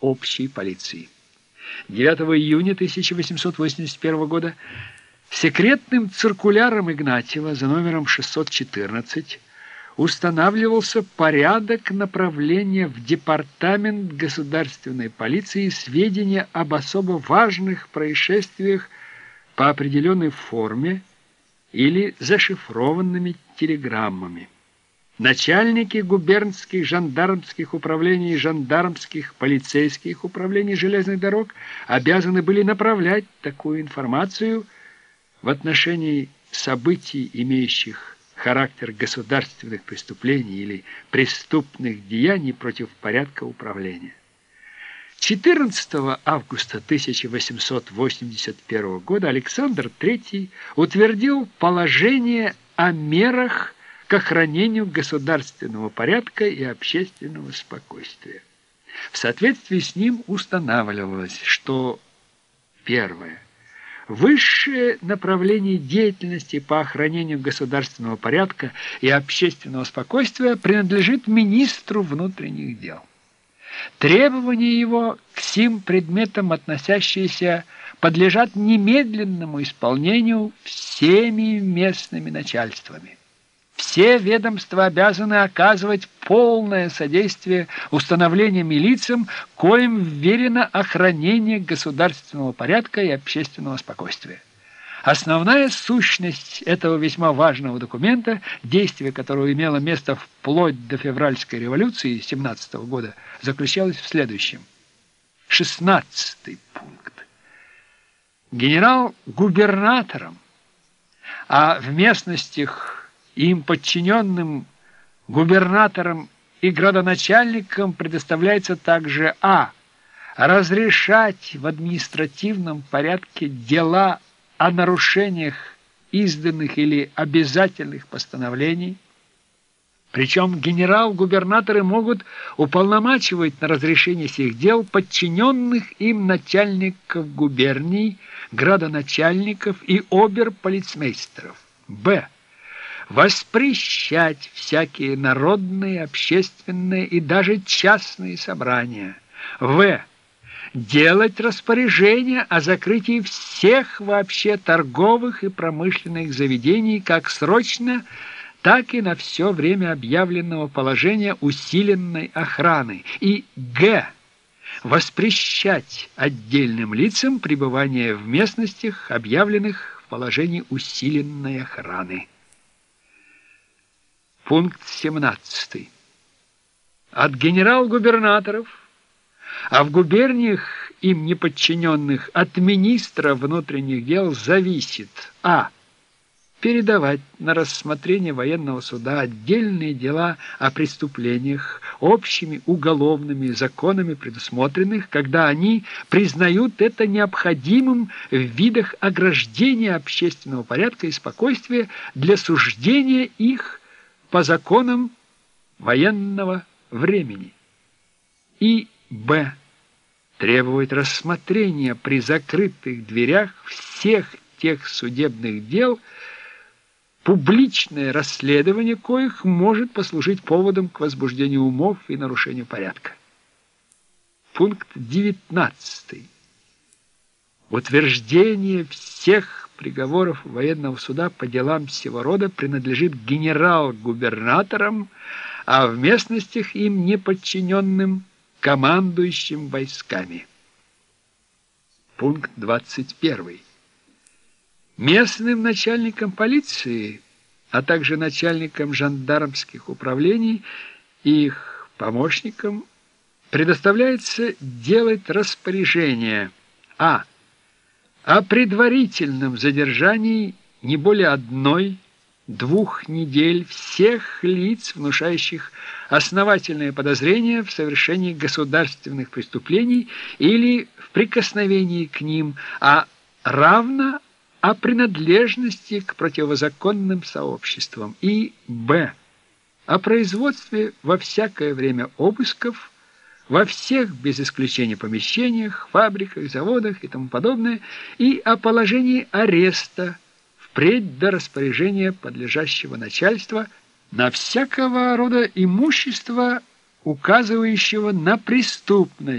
общей полиции. 9 июня 1881 года секретным циркуляром Игнатьева за номером 614 устанавливался порядок направления в Департамент государственной полиции сведения об особо важных происшествиях по определенной форме или зашифрованными телеграммами. Начальники губернских жандармских управлений и жандармских полицейских управлений железных дорог обязаны были направлять такую информацию в отношении событий, имеющих характер государственных преступлений или преступных деяний против порядка управления. 14 августа 1881 года Александр III утвердил положение о мерах к охранению государственного порядка и общественного спокойствия. В соответствии с ним устанавливалось, что первое Высшее направление деятельности по охранению государственного порядка и общественного спокойствия принадлежит министру внутренних дел. Требования его к сим предметам, относящиеся, подлежат немедленному исполнению всеми местными начальствами. Все ведомства обязаны оказывать полное содействие установлениям и лицам, коим вверено охранение государственного порядка и общественного спокойствия. Основная сущность этого весьма важного документа, действие которого имело место вплоть до февральской революции 17 года, заключалась в следующем. 16 пункт. Генерал-губернатором, а в местностях им подчиненным губернаторам и градоначальникам предоставляется также а. разрешать в административном порядке дела о нарушениях изданных или обязательных постановлений, причем генерал-губернаторы могут уполномачивать на разрешение сих дел подчиненных им начальников губерний, градоначальников и оберполицмейстеров. Б воспрещать всякие народные, общественные и даже частные собрания. В. Делать распоряжение о закрытии всех вообще торговых и промышленных заведений как срочно, так и на все время объявленного положения усиленной охраны. И Г. Воспрещать отдельным лицам пребывание в местностях, объявленных в положении усиленной охраны. Пункт 17. От генерал-губернаторов, а в губерниях им неподчиненных от министра внутренних дел зависит а. передавать на рассмотрение военного суда отдельные дела о преступлениях общими уголовными законами предусмотренных, когда они признают это необходимым в видах ограждения общественного порядка и спокойствия для суждения их по законам военного времени. И Б. Требует рассмотрения при закрытых дверях всех тех судебных дел, публичное расследование коих может послужить поводом к возбуждению умов и нарушению порядка. Пункт 19. Утверждение всех приговоров военного суда по делам всего рода принадлежит генерал-губернаторам, а в местностях им неподчиненным командующим войсками. Пункт 21. Местным начальникам полиции, а также начальникам жандармских управлений и их помощникам предоставляется делать распоряжение а о предварительном задержании не более одной-двух недель всех лиц, внушающих основательное подозрение в совершении государственных преступлений или в прикосновении к ним, а равно о принадлежности к противозаконным сообществам и б. о производстве во всякое время обысков во всех, без исключения, помещениях, фабриках, заводах и тому подобное, и о положении ареста впредь до распоряжения подлежащего начальства на всякого рода имущество, указывающего на преступность.